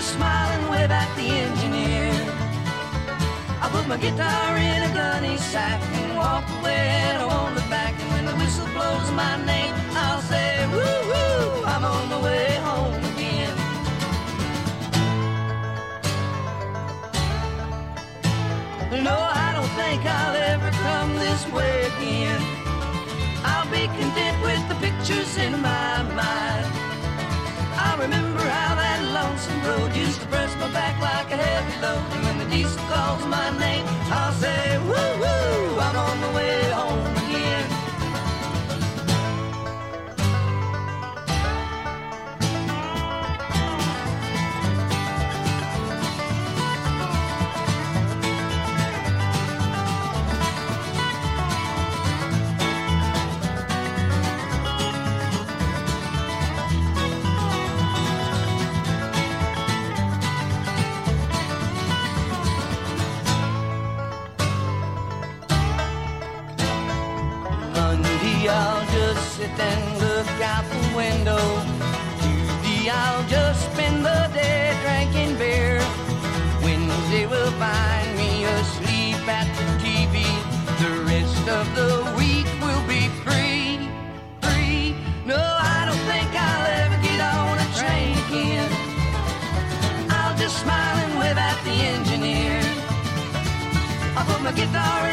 just smile and wave at the engineer. I'll put my guitar in a gunny sack and walk away and I won't look back. And when the whistle blows my name, I'll say, woo woo, I'm on the way home again. No, I don't think I'll ever come this way again. I'll be used to press my back like a heavy load. And when the diesel calls my name, I'll just sit and look out the window. Tuesday I'll just spend the day drinking beer. Wednesday will find me asleep at the TV. The rest of the week will be free, free. No, I don't think I'll ever get on a train again. I'll just smile and wave at the engineer. I'll put my guitar